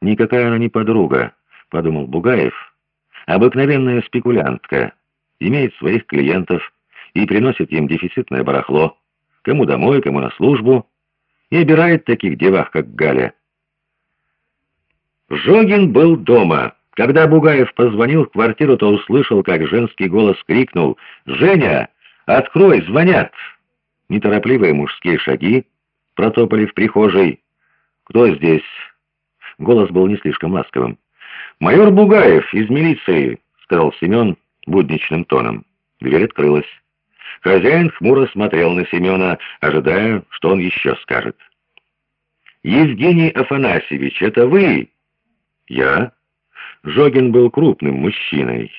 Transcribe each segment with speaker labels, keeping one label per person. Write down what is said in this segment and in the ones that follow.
Speaker 1: «Никакая она не подруга», — подумал Бугаев. «Обыкновенная спекулянтка, имеет своих клиентов и приносит им дефицитное барахло, кому домой, кому на службу, и обирает таких девах, как Галя». Жогин был дома. Когда Бугаев позвонил в квартиру, то услышал, как женский голос крикнул «Женя, открой, звонят!» Неторопливые мужские шаги протопали в прихожей. «Кто здесь?» Голос был не слишком ласковым. «Майор Бугаев из милиции», — сказал Семен будничным тоном. Дверь открылась. Хозяин хмуро смотрел на Семена, ожидая, что он еще скажет. «Евгений Афанасьевич, это вы?» «Я?» Жогин был крупным мужчиной.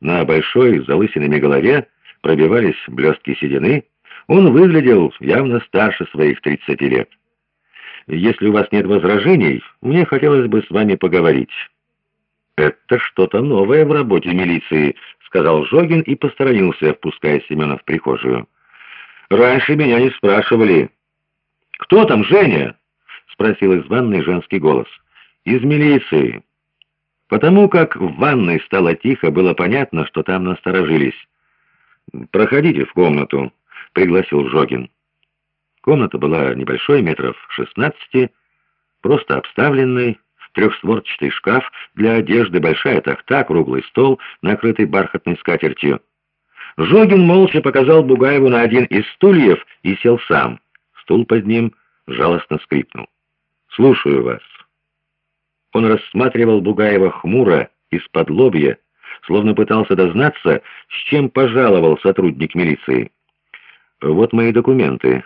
Speaker 1: На большой, залысинами голове пробивались блестки седины. Он выглядел явно старше своих тридцати лет. Если у вас нет возражений, мне хотелось бы с вами поговорить». «Это что-то новое в работе милиции», — сказал Жогин и посторонился, впуская Семена в прихожую. «Раньше меня не спрашивали». «Кто там, Женя?» — спросил из ванной женский голос. «Из милиции». Потому как в ванной стало тихо, было понятно, что там насторожились. «Проходите в комнату», — пригласил Жогин. Комната была небольшой, метров шестнадцати, просто обставленной, трехстворчатый шкаф для одежды, большая тахта, круглый стол, накрытый бархатной скатертью. Жогин молча показал Бугаеву на один из стульев и сел сам. Стул под ним жалостно скрипнул. «Слушаю вас». Он рассматривал Бугаева хмуро, из-под лобья, словно пытался дознаться, с чем пожаловал сотрудник милиции. «Вот мои документы»,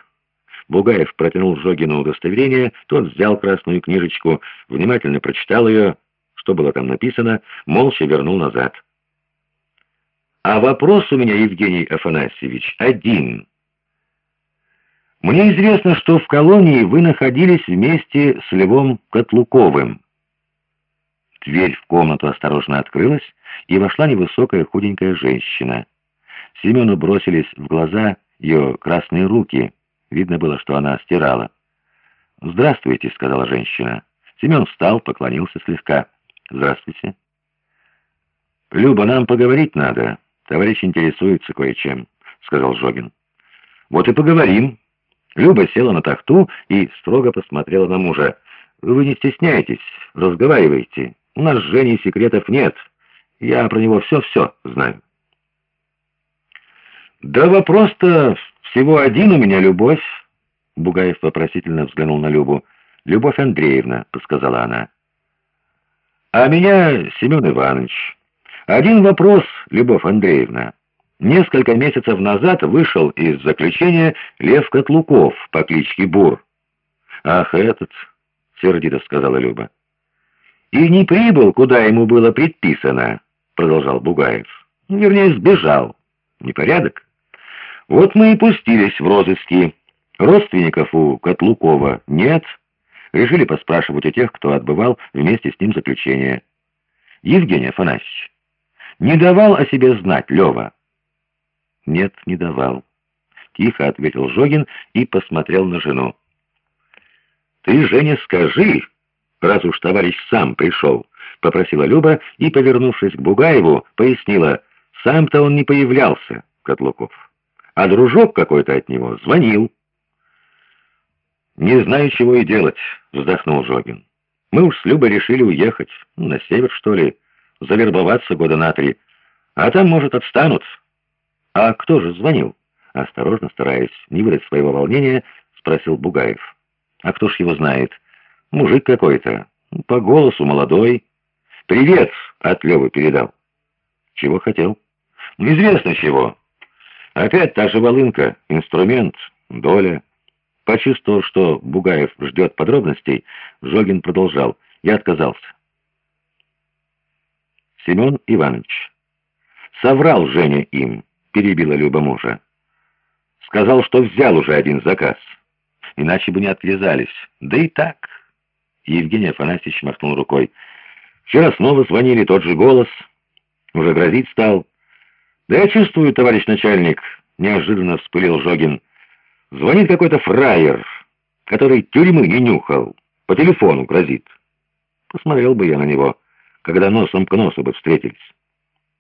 Speaker 1: Бугаев протянул Жогину удостоверение, тот взял красную книжечку, внимательно прочитал ее, что было там написано, молча вернул назад. «А вопрос у меня, Евгений Афанасьевич, один. Мне известно, что в колонии вы находились вместе с Львом Котлуковым». Дверь в комнату осторожно открылась, и вошла невысокая худенькая женщина. Семену бросились в глаза ее красные руки — Видно было, что она стирала. «Здравствуйте», — сказала женщина. Семен встал, поклонился слегка. «Здравствуйте». «Люба, нам поговорить надо. Товарищ интересуется кое-чем», — сказал Жогин. «Вот и поговорим». Люба села на тахту и строго посмотрела на мужа. «Вы не стесняйтесь, разговаривайте. У нас с Женей секретов нет. Я про него все-все знаю». «Да вопрос-то всего один у меня, Любовь!» Бугаев вопросительно взглянул на Любу. «Любовь Андреевна», — подсказала она. «А меня Семен Иванович. Один вопрос, Любовь Андреевна. Несколько месяцев назад вышел из заключения Лев Котлуков по кличке Бур». «Ах, этот!» — сердито сказала Люба. «И не прибыл, куда ему было предписано», — продолжал Бугаев. «Вернее, сбежал. Непорядок?» Вот мы и пустились в розыски. Родственников у Котлукова нет. Решили поспрашивать у тех, кто отбывал вместе с ним заключение. Евгений Афанасьевич, не давал о себе знать Лева? Нет, не давал. Тихо ответил Жогин и посмотрел на жену. «Ты, Женя, скажи, раз уж товарищ сам пришел», — попросила Люба и, повернувшись к Бугаеву, пояснила, «сам-то он не появлялся, Котлуков» а дружок какой-то от него звонил. «Не знаю, чего и делать», — вздохнул Жогин. «Мы уж с Любой решили уехать, ну, на север, что ли, завербоваться года на три, а там, может, отстанут». «А кто же звонил?» Осторожно, стараясь не выдать своего волнения, спросил Бугаев. «А кто ж его знает? Мужик какой-то, по голосу молодой. Привет!» — от Левы передал. «Чего хотел?» «Неизвестно чего». Опять та же волынка, инструмент, доля. Почувствовав, что Бугаев ждет подробностей, Жогин продолжал. Я отказался. Семен Иванович. Соврал Женя им, перебила Люба мужа. Сказал, что взял уже один заказ. Иначе бы не отвязались. Да и так. Евгений Афанасьевич махнул рукой. Вчера снова звонили, тот же голос. Уже грозить стал. «Да я чувствую, товарищ начальник», — неожиданно вспылил Жогин. «Звонит какой-то фраер, который тюрьмы не нюхал, по телефону грозит». Посмотрел бы я на него, когда носом к носу бы встретились.